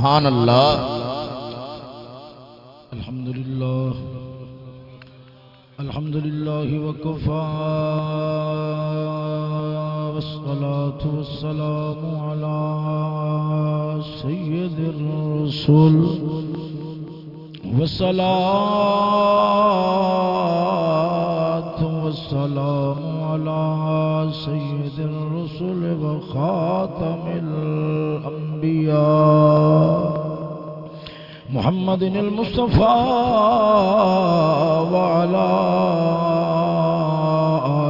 سبحان اللہ. الحمد لله الحمد لله وكفى والصلاة والسلام على سيد الرسل والصلاة والسلام على سيد الرسل وخاتم الأنبياء محمد المصطفى وعلى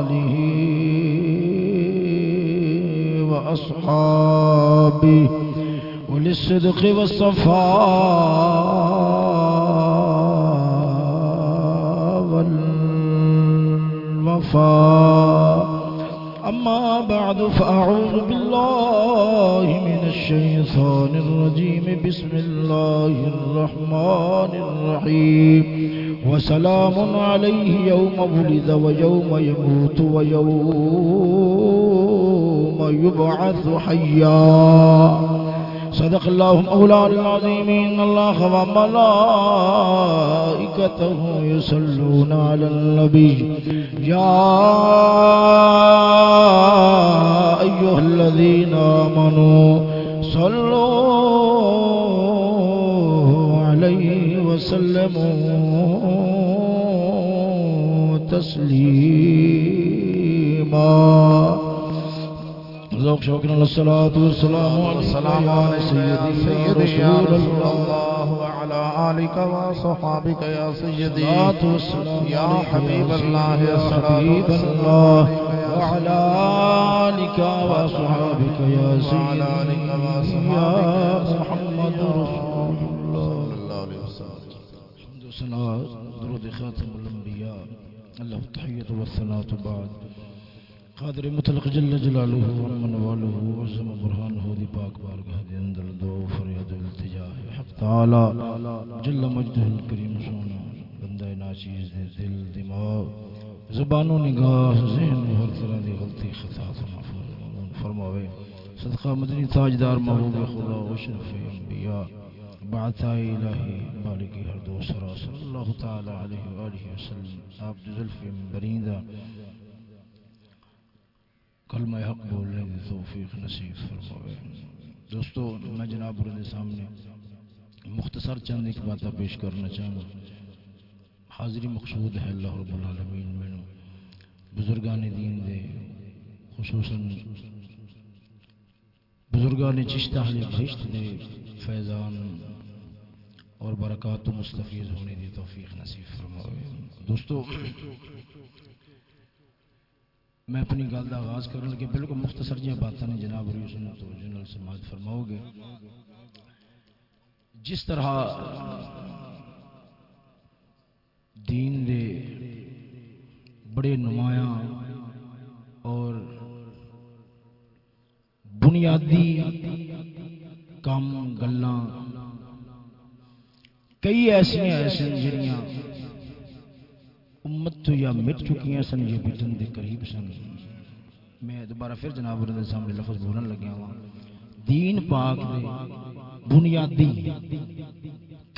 آله وأصحابه وللصدق والصفاء والوفاء أما بعد، فأعوذ بالله من الشيطان الرجيم. بسم الله الرحمن الرحيم. وسلام عليه يوم ولد ويوم يموت ويوم يبعث حيا. صدق الله مولانا العظيم إن الله وملائكته يصلون على النبي. يا أيها الذين آمنوا صلوا عليه وسلموا تسليما. ذوق شوقنا للصلاة والسلام على السلام على سيدي سيدي يا رسول الله وعلى آلك وصحابك يا سيدي والسلام يا حبيب الله يا حبيب والسلام الله وعلى آلك وصحابك يا سيدي يا محمد رسول الله صلى الله عليه وسلم. الحمد والصلاة درود خاتم الأنبياء الله التحية والثناء بعد. قادر مطلق جل جلاله ومن واله وعظم برهانه دي پاک بارگاہ دے اندر دو فریاد التجا حق تعالی جل مجدہ الکریم سونا بندہ ناچیز دے دل دماغ زبان و نگاہ ذہن و ہر طرح دی غلطی خطا تو معفو فرماوے، صدقہ مدنی تاجدار محبوب خدا و شرف انبیاء بعثا الہی مالکی ہر دو سرا، صلی اللہ تعالی علیہ وآلہ وسلم، آپ جزلف بریندہ کلمہ حق بولنے کی توفیق نصیب فرماوے۔ دوستو، میں جناب رضی سامنے مختصر چند ایک باتیں پیش کرنا چاہوں۔ حاضری مقصود ہے اللہ رب العالمین میں بزرگان دین دے، خصوصاً بزرگان چشتہ اہل بہشت دے فیضان اور برکات و مستفیض ہونے دی توفیق نصیب فرماوے۔ دوستو میں اپنی گل کا آغاز کرنے کے بالکل مختصر جہاں باتیں نے جناب سنت سماج فرماؤ گے۔ جس طرح دین دے بڑے نمایاں اور بنیادی کام، گلاں، کئی ایسا ایسا جڑیاں تو یا مٹ چکی ہیں سن یہ بٹن دے قریب سن۔ میں دوبارہ پھر جناب دے سامنے لفظ بولن لگیا ہوں۔ دین پاک دے بنیادی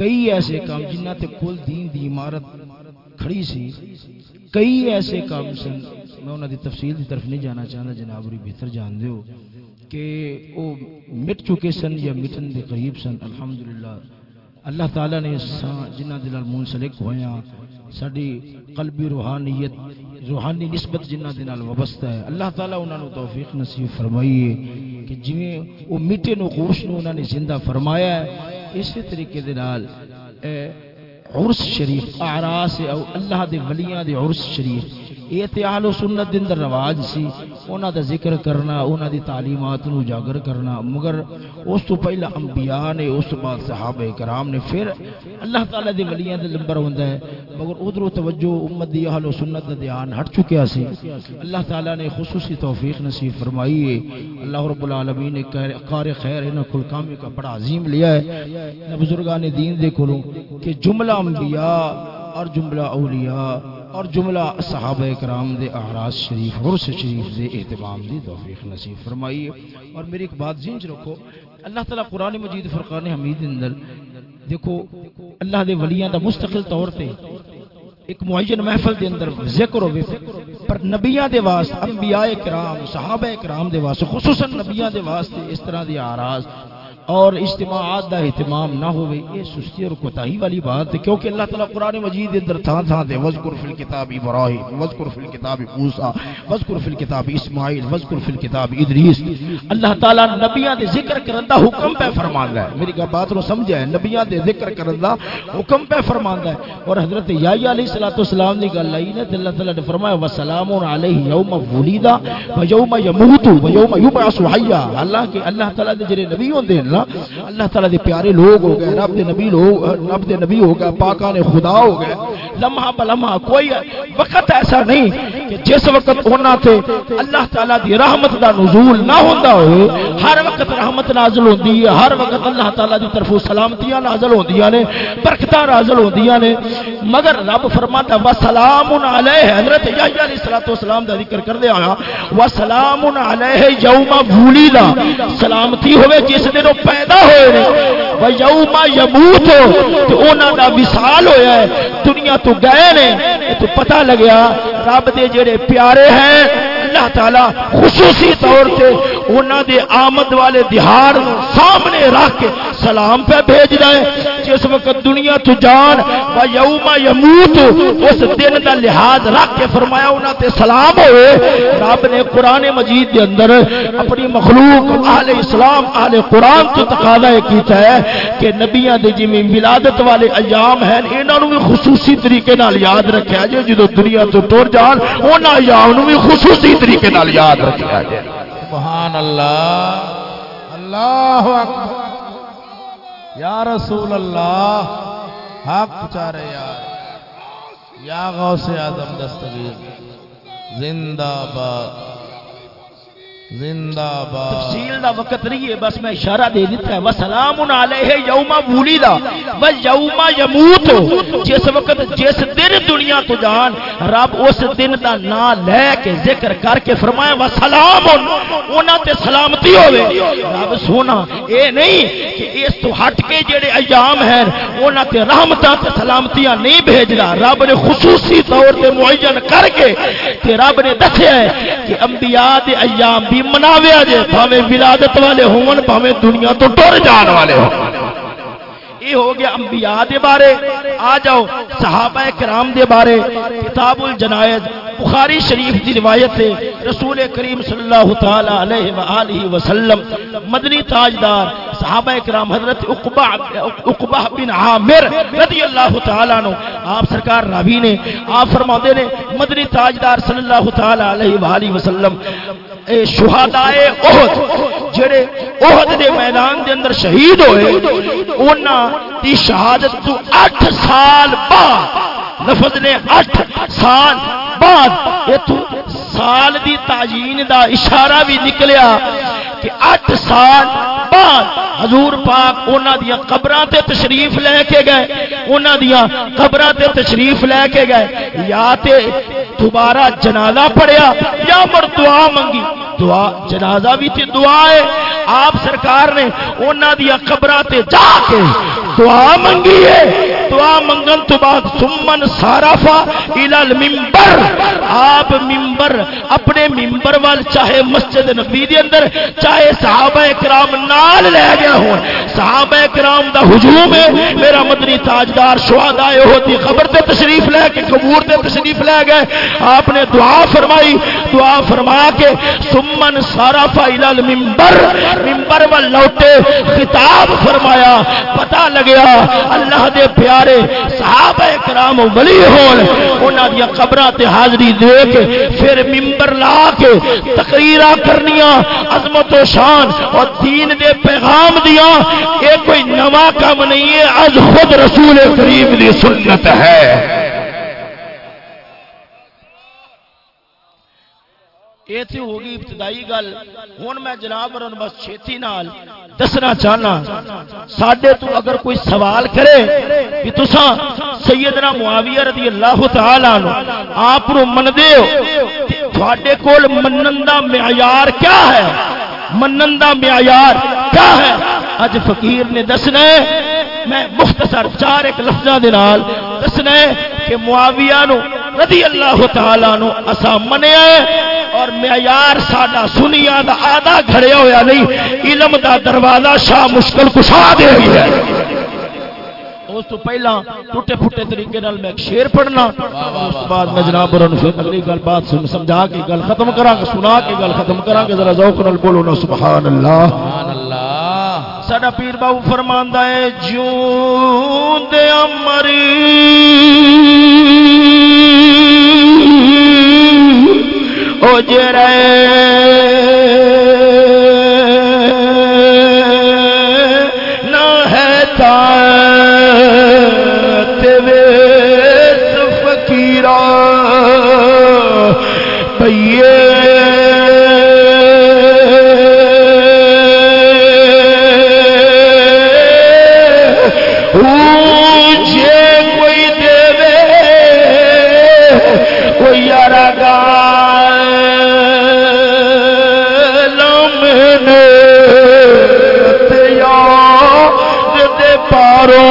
کئی ایسے کام جنہ تے کل دین دی عمارت کھڑی سی، کئی ایسے کام سن۔ میں انہاں دی تفصیل دی طرف نہیں جانا چاہتا جناب ری بہتر جان دیو کہ وہ مٹ چکے سن یا مٹن دے قریب سن۔ الحمدللہ۔ اللہ تعالیٰ نے جنہ دلال منسلک ہویاں ساری قلبی روحانیت، روحانی نسبت جنہ نال وابستہ ہے۔ اللہ تعالیٰ انہوں نے توفیق نصیب فرمائیے کہ جویں وہ مٹے نو، خوش نو انہوں نے زندہ فرمایا ہے، اسی طریقے دنال عرس شریف اعراس او اللہ دے ولیاں دے عرس شریف یہ تے اہل سنت دے اندر رواج سی۔ انہاں دا ذکر کرنا، انہاں دی تعلیمات نو اجاگر کرنا۔ مگر اس تو پہلا انبیاء نے، اس تو بعد صحابہ کرام نے، پھر اللہ تعالی دے ولیاں دے نمبر ہوندا ہے۔ مگر ادھر توجہ امت دی اہل سنت دا دھیان ہٹ چکیا سی۔ اللہ تعالی نے خصوصی توفیق نصیب فرمائی۔ ہے اللہ رب العالمین نے کار خیر انہاں کل کام کا بڑا عظیم لیا ہے۔ بزرگان دین دے کولوں کہ جملہ انبیاء اور جملہ اولیاء اور جملہ صحابہ کرام دے اعراض شریف، عرس شریف دے اہتمام دی توفیق نصیب فرمائیے۔ اور میری ایک بات ذہن رکھو، اللہ تعالیٰ قرآن مجید فرقان حمید اندر، دیکھو، اللہ دے ولیاں دا مستقل طور تے ایک معین محفل دے اندر ذکر ہوئے۔ پر نبیاں دے واسطے، انبیاء کرام صحابہ کرام دے واسطے، خصوصاً نبیاں دے واسطے اس طرح دی آراز اور اجتماعات دا اہتمام نہ ہوئے، یہ سستی اور کوتاہی والی بات ہے، کیونکہ اللہ تعالیٰ قرآن مجید اندر تھا تھا دے، وذکر فی الکتاب ابراہیم، وذکر فی الکتاب موسی، وذکر فی الکتاب اسماعیل، وذکر فی الکتاب ادریس۔ اللہ تعالیٰ نبیاں دے ذکر کرن دا حکم پہ فرماندا ہے۔ میری بات نو سمجھا ہے نبیاں دے ذکر کرن دا حکم پہ فرماندا ہے۔ اور حضرت یحییٰ علیہ الصلوۃ والسلام دی گل آئی نے تے اللہ تعالیٰ نے فرمایا، وسلام علیہ یوم ولیدا و یوم یموت و یوم یبعث حیا۔ حالانکہ اللہ تعالیٰ دے جڑے نبی ہوندے ہیں نا اللہ تعالیٰ دے پیارے لوگ ہو گئے، رب دے نبی لوگ، رب دے نبی ہو گئے، پاکان خدا ہو گئے. لمحہ بلمحہ کوئی وقت ایسا نہیں کہ جس وقت ہونا تھے اللہ تعالیٰ دی رحمت دا نزول نہ ہوتا ہوئے، ہر وقت رحمت نازل ہوندی ہے، ہر وقت اللہ تعالیٰ دی طرف سلامتیاں نازل ہوندیاں نے، برکتاں نازل ہوندیاں نے. مگر رب فرماتا وا سلام علیہ حضرت یحییٰ علیہ الصلوۃ والسلام دا ذکر کر دے آیا وا علیہ یوم ولیدا سلامتی ہوے جس دن وہ پیدا ہوئے نے۔ و یموت، تو انہوں دا وصال ہویا ہے۔ دنیا تو گئے نے تو پتہ لگیا، رب دے جڑے پیارے ہیں، اللہ تعالی خصوصی طور سے انہاں دے آمد والے دہاڑ سامنے رکھ کے سلام پہ بھیج رہے جس وقت دنیا تو جان و یوم یموت، اس دن دا لحاظ رکھ کے فرمایا انہاں تے سلام ہوئے۔ رب نے قرآن مجید دے اندر اپنی مخلوق اہل اسلام اہل قرآن تو تقاضا کیتا ہے کہ نبیاں دے جویں ولادت والے ایام ہیں، انہاں نو بھی خصوصی طریقے نال یاد رکھیا جے جدوں دنیا تو ٹر جان، انہاں ایام بھی خصوصی طریقے نال یاد رکھیا جے سبحان اللہ۔ اللہ اکبر۔ یا رسول اللہ، حق چارے یار۔ یا غوث آدم دستگیر۔ زندہ باد۔ زندہ باد۔ تفصیل دا وقت نہیں ہے، بس میں اشارہ دے دیتا ہے۔ وسلام علیہ یوم ولیدا و یوم یموت۔ جس وقت جس دن دنیا تو جان، رب اس دن دا نام لے کے ذکر کر کے فرمایا، وسلام۔ انہاں تے سلامتی ہوے رب سونا، اے نہیں کہ اس تو ہٹ کے جڑے ایام ہیں، انہاں تے رحمتاں تے سلامتیاں نہیں بھیجدا رب نے خصوصی طور تے معین کر کے، تے رب نے دسیا ہے کہ انبیاء دے ایام بھی مناویا جے بھاوے ولادت والے ہون، بھاوے دنیا تو ٹر جان والے ہون۔ یہ ہو گیا انبیاء دے بارے۔ آ جاؤ، صحابہ کرام دے بارے۔ کتاب الجنائز، بخاری شریف دی روایت ہے۔ رسول کریم صلی اللہ تعالی علیہ وآلہ وسلم، مدنی تاجدار، صحابہ کرام حضرت عقبہ عقبہ بن عامر رضی اللہ تعالی عنہ۔ آپ سرکار راوی نے، آپ فرماتے نے، مدنی تاجدار صلی اللہ تعالی علیہ وآلہ وسلم اے شہدائے احد، جڑے احد دے میدان دے اندر شہید ہوئے، انہاں دی شہادت تو اٹھ سال بعد لفظ نے اٹھ سال بعد یہ سال دی تعین دا اشارہ بھی نکلیا کہ اٹھ سال بعد حضور پاک انہاں دیا قبراں تے تشریف لے کے گئے، انہاں دیا قبراں تے تشریف لے کے گئے۔ یا تے دوبارہ جنازہ پڑھیا، یا مر دعا منگی۔ دعا، جنازہ بھی تھی دعا ہے۔ آپ سرکار نے انہاں دیا قبراں تے جا کے دعا منگی ہے۔ دعا منگن تو بعد سمن سارافا ممبر آپ ممبر اپنے ممبر وال چاہے مسجد نبی دے اندر، چاہے صحابہ کرام نال لے گیا ہوں صحابہ کرام دا ہجوم ہے، میرا مدنی تاجدار شہداء ہوتی خبر تے تشریف لے کے، قبور تے تشریف لے گئے۔ آپ نے دعا فرمائی، دعا فرما کے سمن سارافا الال ممبر ممبر وال لوٹے، خطاب فرمایا، پتہ لگیا، اللہ دے پیار پیارے صحابہ کرام ولی ہون، انہاں دی قبراں تے حاضری دے کے پھر منبر لا کے تقریرا کرنیاں، عظمت و شان اور دین دے پیغام دیا اے کوئی نواں کام نہیں ہے، از خود رسول کریم دی سنت ہے۔ یہ تھی ہوگی ابتدائی گل۔ ہوں میں جناب اور بس چھیتی نال دسنا چاہنا سڈے تو اگر کوئی سوال کرے کہ تسا سیدنا معاویہ رضی اللہ تعالی عنہ آپ من دے ہو تھوڑے کول منن دا معیار کیا ہے؟ منن دا معیار کیا ہے؟ اج فقیر نے دسنا ہے، میں مختصر چار ایک لفظوں دے نال دسنا ہے کہ معاویہ نو رضی اللہ تعالی نو اسا منیا ہے اور معیار ساڈا سنیا دا آدھا گھڑیا ہویا نہیں، علم دا دروازہ شاہ مشکل کشا دے گیا اس تو پہلا ٹوٹے پھوٹے طریقے نال میں ایک شعر پڑھنا، اس بعد میں جناب اور پھر اگلی گل بات سن، سمجھا کے گل ختم کراں گا سنا کے گل ختم کراں گے، ذرا ذوق نال بولو نا، سبحان اللہ۔ سبحان اللہ۔ ساڈا پیر بابو فرماندا ہے جوں دے امری۔ او جے رہے۔ پارو۔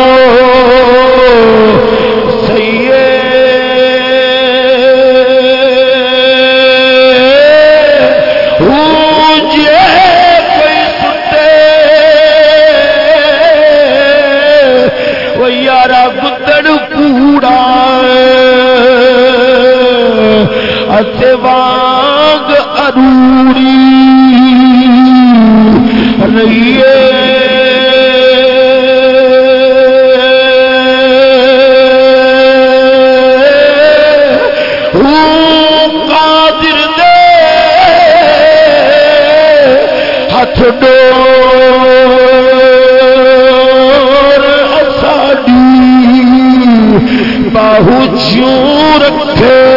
باہو چوں رکھے؟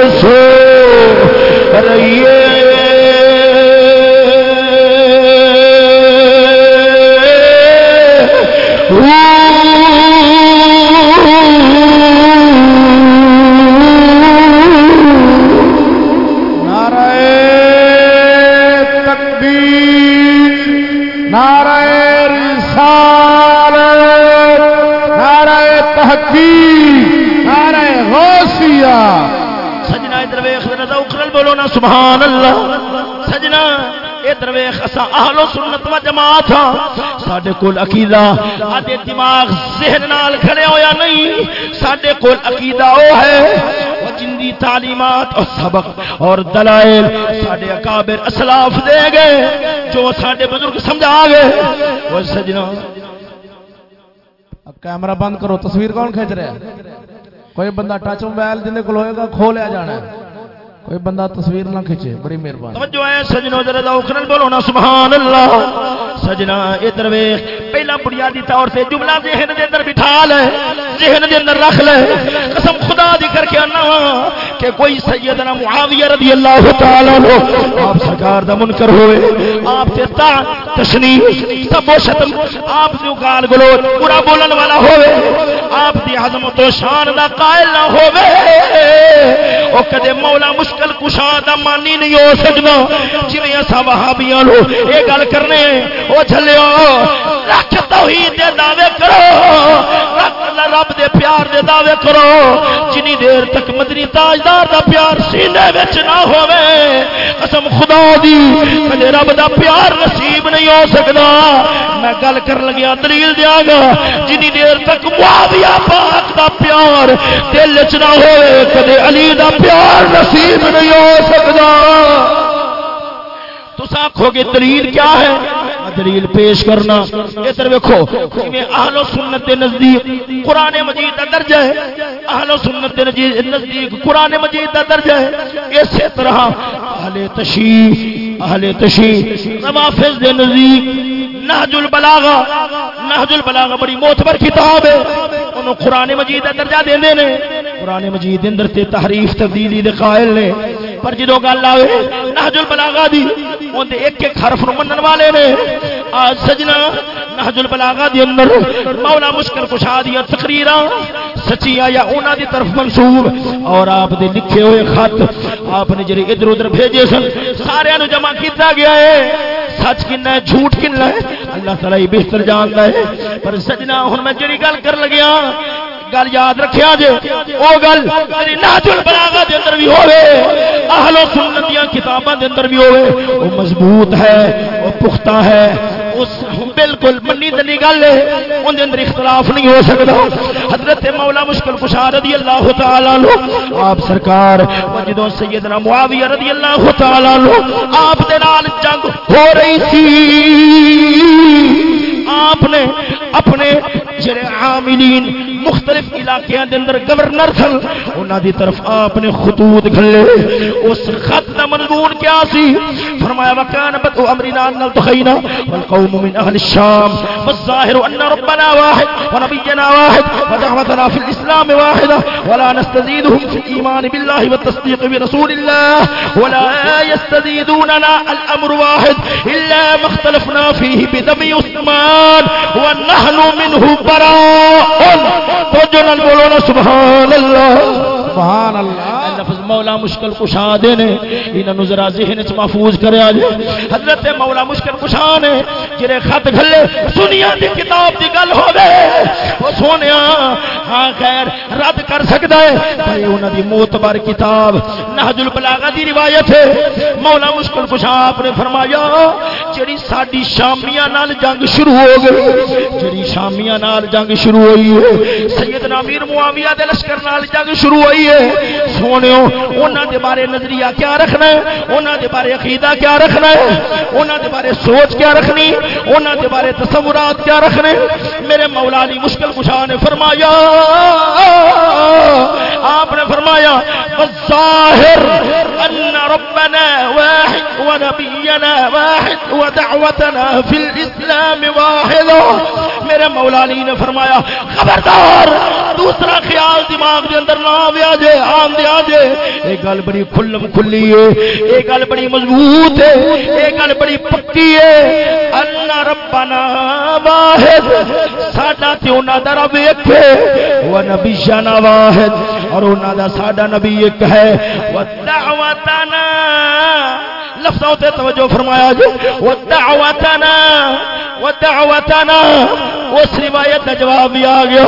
اسا اہل و سنت و جماعت ہاں۔ ساڈے کول عقیدہ آدے دماغ ذہن نال کھڑے ہویا نہیں۔ ساڈے کول عقیدہ او ہے۔ جندی تعلیمات اور سبق اور دلائل ساڈے اکابر اسلاف دے گئے۔ جو ساڈے بزرگ سمجھا گئے۔ وہ سجنا۔ کیمرہ بند کرو۔ تصویر کون کھینچ رہا ہے؟ کوئی بندہ ٹچ موبائل جن کو ہوئے گا، کھو لیا جانا ہے۔ کوئی بندہ تصویر نہ کھینچے بڑی مہربانی۔ توجہ ہے، سجنوں ذرا ذوقن بولو نا سبحان اللہ سجنا، ادھر ویکھ، پہلا بنیادی طور سے جملہ ذہن دے اندر بٹھا لے، ذہن دے اندر رکھ لے۔ قسم خدا دی کر کے انا کہ کوئی سیدنا معاویہ رضی اللہ تعالی عنہ آپ سرکار دا منکر ہوئے، آپ تے تا تشنیع سب و شتم آپ دی گال گلوچ برا بولن والا ہوئے۔ آپ دی عظمت و شان دا قائل نہ ہوئے۔ او کدے مولا مشکل مشکل کشا دا مانی نہیں ہو سکنا جویں اصا وہابیاں لو یہ گل کرنے وہ چلو رکھ توحید دے دعوے کرو۔ رب دے دے دعوے کرو۔ جنی دیر تک مدنی تاجدار دا پیار سینے وچ نہ ہوے قسم خدا دی کدے رب دا پیار نصیب نہیں ہو سکدا۔ میں گل کر لگیا، دلیل دیا گا۔ جنی دیر تک معاویہ پاک دا پیار دل چ نہ ہوے کدے علی دا پیار نصیب نہیں ہو سکدا۔ تسا آخو گے، دلیل کیا ہے؟ دلیل پیش کرنا۔ ادھر ویکھو، جویں اہل سنت دے نزدیک قران مجید دا درجہ ہے، اہل سنت دے نزدیک- نزدیک قران مجید دا درجہ ہے۔ اسی طرح اہل تشیع اہل تشیع نوافذ دے نزدیک نہج البلاغہ نہج البلاغہ بڑی معتبر کتاب ہے۔ انہوں قرآن مجید دا درجہ دیندے نے۔ قرآن مجید دے اندر تے تحریف تبدیلی دے قائل نے۔ پر جدو گل آئے نہج البلاغہ دی۔ اون دے ایک ایک حرف نو منن والے نے۔ آج سجنا نہج البلاغہ دی اندر مولا مشکل کشا دیا تقریراں، سچیاں یا انہاں دی طرف منسوب اور آپ دے لکھے ہوئے خط آپ نے جڑے ادھر ادھر بھیجے سن، سارے نو جمع کیتا گیا ہے۔ سچ کن ہے، جھوٹ کن ہے، اللہ تعالی بہتر جانتا ہے۔ پر سجنا، ہن میں جڑی گل کر لگیا گل یاد رکھیا جے، او گل میری نہج البلاغہ دے اندر بھی ہوے اہل سنت دیاں کتاباں دے اندر بھی ہوے او مضبوط ہے، او پختہ ہے، اس بالکل منی دلی گل ہے ان اندر اختلاف نہیں ہو سکتا۔ حضرت مولا مشکل کشا رضی اللہ تعالی عنہ، آپ سرکار جدوں سیدنا معاویہ رضی اللہ تعالی عنہ، آپ دے نال جنگ ہو رہی تھی آپ نے اپنے جڑے عاملین مختلف علاقیاں دے اندر گورنر سن، انہاں دی طرف آپ نے خطوط گھلے اس خط دا مضمون کیا سی؟ فرمایا وکان بدء امرنا ان التخینا والقوم من اهل الشام والظاهر ان ربنا واحد ونبينا واحد ودعوتنا في الاسلام واحده ولا نستزيدهم في الايمان بالله والتصديق برسول الله ولا يستزيدوننا الامر واحد الا ما اختلفنا فيه بدم عثمان ونحن منه براء۔ تو جو بولو سبحان اللہ۔ سبحان اللہ۔ مولا مشکل کشا دے نے انہاں ذرا ذہن وچ محفوظ کریا جے۔ حضرت مولا مشکل کشا نے، جڑے خط گھلے سنیا دی کتاب دی گل ہوے او سونیا ہاں خیر، رد کر سکدا ہے پر انہاں دی معتبر کتاب، نہج البلاغہ دی روایت ہے۔ مولا مشکل کشا آپ نے فرمایا، جڑی ساڈی شامیاں نال جنگ شروع ہو گئی، جڑی شامیاں نال جنگ شروع ہوئی ہے، سیدنا امیر معاویہ دے لشکر نال جنگ شروع ہوئی ہے۔ سونےو انہاں دے بارے نظریہ کیا رکھنا ہے؟ انہاں دے بارے عقیدہ کیا رکھنا ہے؟ انہاں دے بارے سوچ کیا رکھنی انہاں دے بارے تصورات کیا رکھنے میرے مولا علی مشکل کشا نے فرمایا، آپ نے فرمایا، والظاہر ان ربنا واحد ونبینا واحد ودعوتنا فی الاسلام واحد۔ میرے مولا علی نے فرمایا، خبردار، دوسرا خیال دماغ دے اندر نہ آویا جے آن دیا جے یہ گل بڑی کھلم کھلی ہے یہ گل بڑی مضبوط ہے یہ گل بڑی پکی ہے اللہ ربنا واحد، ساڈا تے انہاں دا رب ایک ہے و نبی جانا واحد، اور انہاں دا ساڈا نبی ایک ہے۔ و دعوتنا لفظوں تے توجہ فرمایا جی و دعوتنا و دعوتنا اس روایت کا جواب بھی آ گیا۔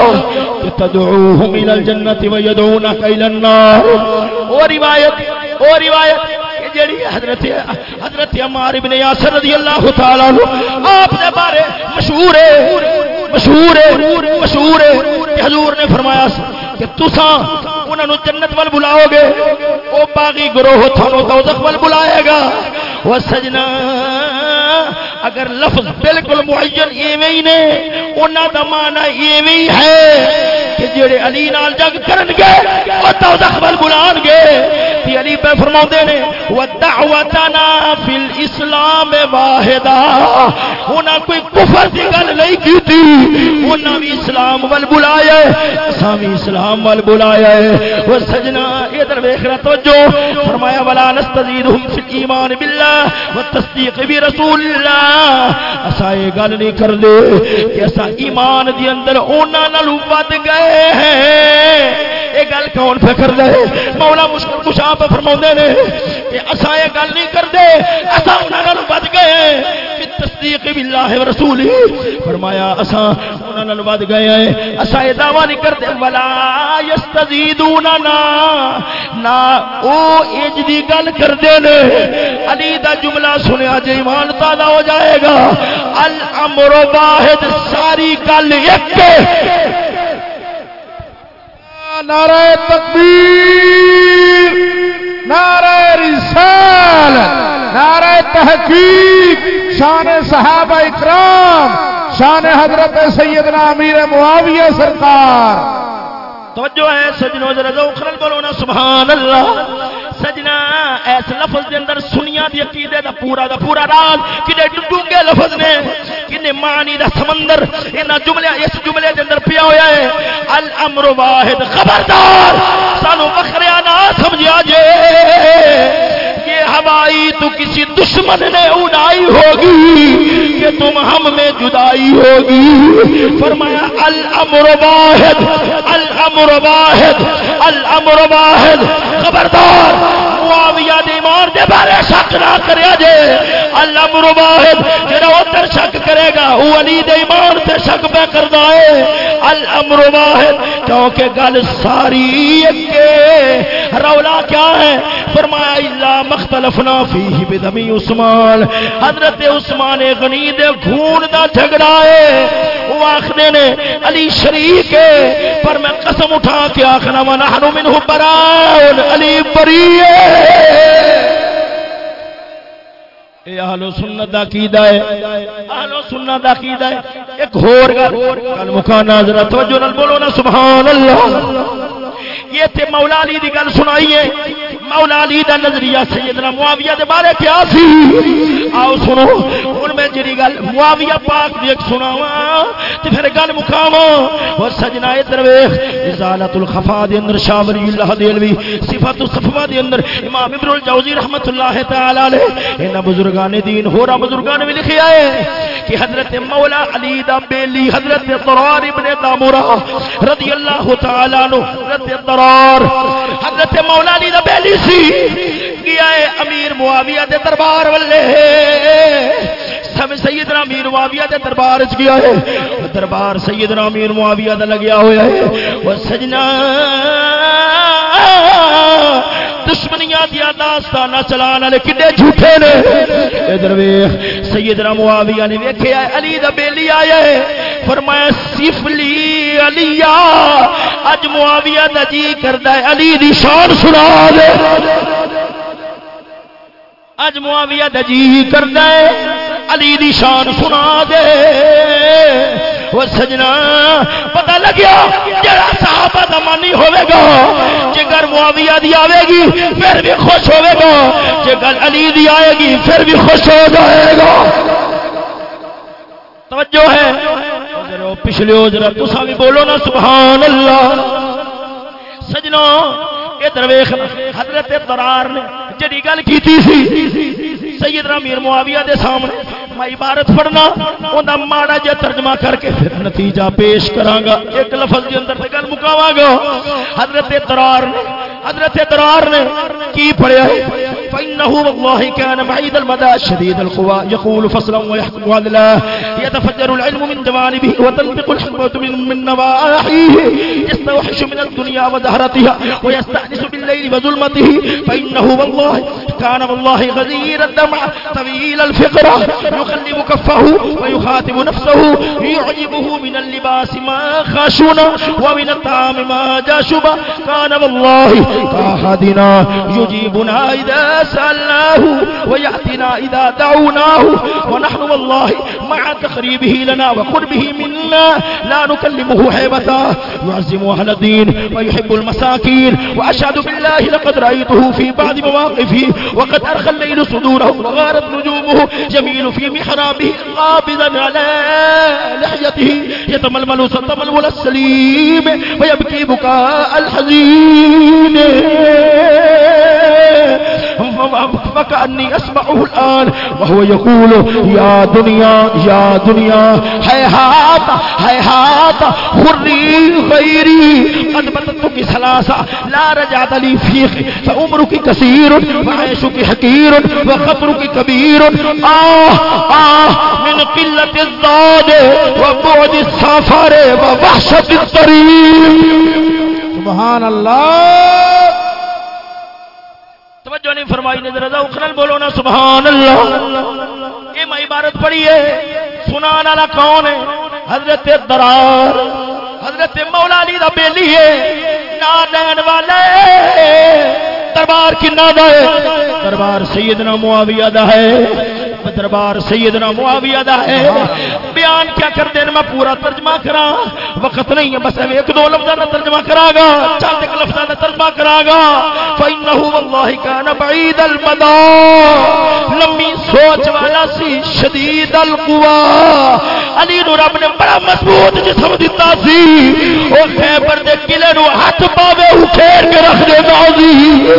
کہ تدعوہم الى الجنت و یدعونک الى النار۔ وہ روایت وہ روایت کہ حضرت حضرت عمار ابن یاسر رضی اللہ تعالی آپ نے بارے مشہور ہے مشہور ہے مشہور ہے حضور نے فرمایا کہ تساں انہوں جنت ول بلاؤ گے وہ باغی گروہ تھانو دوزخ ول بلائے گا۔ وہ سجنا اگر لفظ بالکل معین ایویں ہی نے، انہاں دا معنی ایویں ہی ہے کہ جڑے علی نال جنگ کرن گے او دوزخ ول بلان گے۔ تے علی پہ فرماوندے نے، ودعوتنا فی الاسلام واحدہ انہاں کوئی کفر دی گل نہیں کیتی۔ انہاں بھی اسلام ول بلایا ہے۔ اساں بھی اسلام ول بلایا ہے۔ وہ سجنا، ادھر ویکھ رہا، توجہ۔ فرمایا، ولا نستزيدهم فی الایمان بالله والتصدیق برسول اللہ اسا یہ گل نہیں کر دے کہ اسا ایمان دی اندر انہاں نال ود گئے ہیں۔ یہ گل کون پہ کر دے مولا مشکل کشا پہ فرماوندے نے کہ اسا یہ گل نہیں کر دے اسا انہاں نال ود گئے ہیں۔ فی تصدیق بالله ورسوله فرمایا اسا انہاں نال ود گئے ہیں۔ اسا یہ دعویٰ نہیں کرتے، ولا یستزیدوننا نا۔ او اج دی گل کردے نے۔ علی دا جملہ سنیا جے ایمان تازہ ہو جائے گا۔ الامر واحد، ساری گل ایک نعرہ تکبیر، نعرہ رسالت، نعرہ تحقیق، شان صحابہ اکرام، شان حضرت سیدنا امیر معاویہ سرکار۔ توجہ ہے سجنوں ذرا ذوق بولو نا، سبحان اللہ۔ سجنا، اس لفظ دے اندر سنیا دی عقیدے دا پورا دا پورا راز، کنے ڈونگے لفظ نے، کنے معنی دا سمندر، انہاں جملے، اس جملے دے اندر پیا ہویا ہے، الامر واحد، خبردار، سانو بخریا نہ سمجھیا جے۔ یہ ہوائی تو کسی دشمن نے اڑائی ہوگی، کہ تم ہم میں جدائی ہوگی۔ فرمایا، الامر واحد الامر واحد الامر واحد، خبردار معاویہ دے ایمان ایمان دے بارے شک نہ کریا جے الامر واحد جڑا اوتر شک کرے گا او علی دے ایمان تے شک پہ کردا ہے۔ الامر واحد کیونکہ گل ساری ایک رولا کیا ہے؟ فرمایا، الا مختلفنا فیہ بدمی عثمان۔ حضرت عثمان غنی دے خون دا جھگڑا ہے۔ وہ آخنے نے، علی شریک ہے۔ پر میں قسم اٹھا کے آخنا وا نحن منہ بران علی بری ہے۔ اے اہل سنت دا عقیدہ ہے۔ اہل سنت دا عقیدہ ہے۔ ایک گل۔ مکانا ذرا توجہ نال بولو نا سبحان اللہ یہ تے مولا علی دی گل سنائیے مولا علی دا نظریہ سیدنا معاویہ دے بارے کیا سی؟ آؤ سنو۔ گل معاویہ پاک دی ایک سناواں تے پھر گل مکاواں او سجنا ادھر ویکھ ازالت الخفا دے اندر شاہ ولی اللہ دہلوی صفات الصفوا دے اندر امام ابن الجوزی رحمتہ اللہ تعالی علیہ۔ انہاں بزرگان دین ہورا بزرگان نے لکھیا ہے کہ حضرت مولا علی دا بیلی، حضرت ضرار ابن دامورہ رضی اللہ تعالی عنہ، حضرت ضرار، حضرت مولا علی دا بیلی سی۔ گیا ہے امیر معاویہ دے دربار والے۔ سب سیدنا امیر معاویہ دے دربار وچ گیا ہے۔ دربار سیدنا امیر معاویہ دا لگیا ہویا ہے۔ او سجنا، دشمنیاں دیا داستانہ چلان والے کڈے جھوٹے نے۔ ادھر ویکھ، سیدنا معاویہ نے ویکھیا ہے، علی دا بیلی آیا ہے۔ فرمایا، سفلی علیا، اج معاویہ دا جی کردا ہے، علی دی شان سنا دے۔ اج معاویہ دا جی کردا ہے۔ علی دی شان سنا دے۔ وہ سجنا، پتہ لگیا جڑا صحابہ دا مانی ہوے گا۔ جے گر معاویہ دی آوے گی، پھر بھی خوش ہوے گا۔ جے گر علی دی آئے گی، پھر بھی خوش ہو جائے گا۔ توجہ ہے۔ پچھلے ہو ذرا تسا بھی بولو نا، سبحان اللہ۔ سجنا، ادھر ویخ حضرت درار نے جڑی گل کیتی سی۔ سیدنا امیر معاویہ دے سامنے میں عبارت پڑھنا اوندا ماڑا جے ترجمہ کر کے پھر نتیجہ پیش کراں گا ایک لفظ دے اندر تے گل مکاواں گا۔ حضرت درار نے حضرت درار نے کی پڑھیا ہے؟ فإنه والله كان بعيد المدى شديد القوى يقول فصلا ويحكم عدلا۔ يتفجر العلم من جوانبه وتنبق الحكمة من, من نواحيه يستوحش من الدنيا وزهرتها ويستأنس بالليل وظلمته فإنه والله كان والله غزير الدمع طويل الفقرة يقلب كفه ويخاطب نفسه. يعجبه من اللباس ما خاشون ومن الطعام ما جاشب كان والله كأحدنا يجيبنا إذا سألناه ويأتنا إذا دعوناه. ونحن والله مع تقريبه لنا وقربه منا. لا نكلمه حيبتا يعزم أهل الدين ويحب المساكين. وأشهد بالله لقد رأيته في بعض مواقفه. وقد أرخى الليل صدوره. وغارت نجومه جميل في محرابه قابضا على لحيته يتململ تململ السليم ويبكي بكاء الحزين فكأني أسمعه الآن وهو يقول، يا دنيا يا دنيا هيهات هيهات خري غيري قد بتتك ثلاثة لا رجعت لي فيك فعمرك كثير، وعيشك حكير وخطرك كبير، آه آه، من قلة الزاد وبعد السفر ووحشة الطريق. سبحان اللہ! توجہ نہیں فرمائی نے، ذرا اخرل بولو نا سبحان اللہ یہ میں عبارت پڑھی ہے، سنان والا کون ہے؟ حضرت درار، حضرت مولا علی دا بیلی ہے۔ نا دین والے۔ دربار کنا دا ہے؟ دربار سیدنا معاویہ دا ہے۔ دربار سیدنا معاویہ دا ہے۔ بیان کیا کر دین میں پورا ترجمہ کرا وقت نہیں ہے، بس ایک دو لفظ کا ترجمہ کرا گا چند ایک لفظ کا ترجمہ کرا گا فإنه والله كان بعيد المدى۔ لمبی سوچ والا سی، شدید القوا علی نو رب نے بڑا مضبوط جسم دیتا سی۔ او خیبر دے قلعے نو ہاتھ پاوے اٹھیر کے رکھ دے غازی جی۔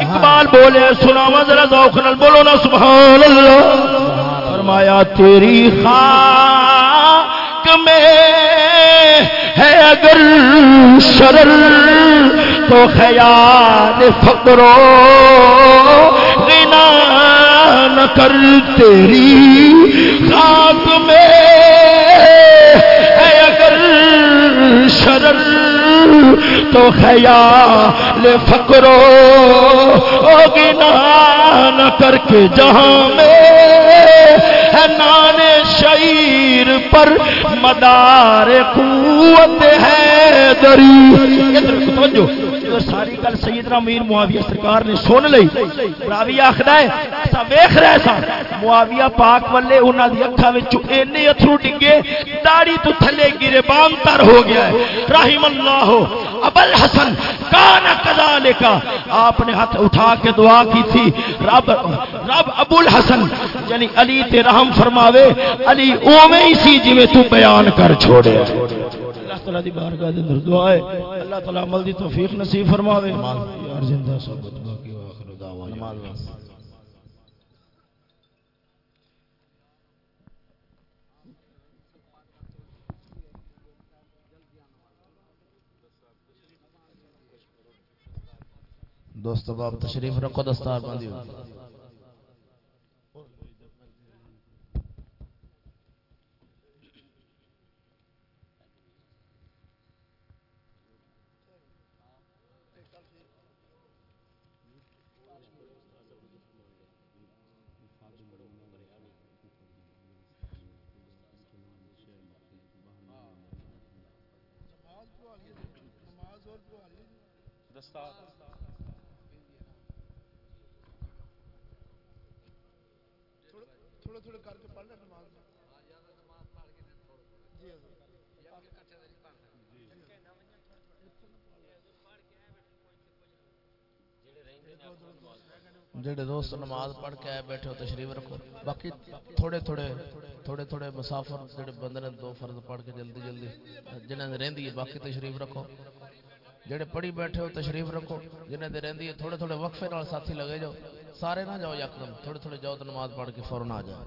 اقبال بولے سناوا ذرا ذوق نال بولو نا، سبحان اللہ۔ فرمایا، تیری خاک میں ہے اگر شرر تو خیال فکرو غنا نہ کر، تیری خاک میں ہے اگر شرر تو خیال فکرو گنا نہ کر کے جہاں میں ہے نان شعیر پر مدار قوت ہے دری۔ توجہ ساری گل سیدنا امیر معاویہ سرکار نے سن لئی راوی آخر ہے اسا ویکھ رہے سا۔ معاویہ پاک والے انہاں دی اکھاں وچ اینے اتھرو ڈگے داڑھی تو تھلے گرے بام تر ہو گیا ہے۔ رحم اللہ۔ ابل حسن کان کذالک۔ آپ نے ہاتھ اٹھا کے دعا کی تھی۔ رب رب ابو الحسن یعنی علی تے رحم فرماوے۔ علی اوویں ہی سی جویں تو بیان کر چھوڑے۔ اللہ تعالیٰ دی بارگاہ دے اندر دعا ہے۔ اللہ تعالیٰ عمل دی توفیق نصیب فرماوے۔ یار زندہ صحبت باقی واخر دعوانا دوستو آپ تشریف رکھو دستار۔ بندی ہو جڑے دوست نماز پڑھ کے آئے بیٹھے ہو، تشریف رکھو۔ باقی تھوڑے تھوڑے تھوڑے تھوڑے مسافر، جڑے بندے نے دو فرض پڑھ کے جلدی جلدی جنہیں دے رہندی ہے، باقی تشریف رکھو۔ جڑے پڑھی بیٹھے ہو، تشریف رکھو۔ جنہیں دے رہندی ہے، تھوڑے تھوڑے وقفے نال ساتھی لگے جاؤ۔ سارے نہ جاؤ یکدم تھوڑے تھوڑے جاؤ تو نماز پڑھ کے فوراً آ جاؤ۔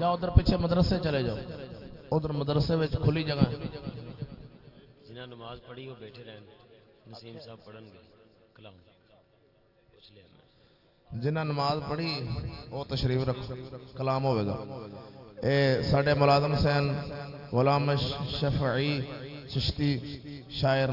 جاؤ ادھر پیچھے مدرسے چلے جاؤ۔ ادھر مدرسے میں کھلی جگہ جنہیں نماز پڑھی وہ بیٹھے رہن۔ نسیم صاحب پڑھن گے۔ کلام۔ پوچھ لیا میں۔ جنہ نماز پڑھی وہ تشریف رکھو۔ کلام ہوئے گا۔ اے ساڈے ملازم حسین غلام شفعی چشتی شاعر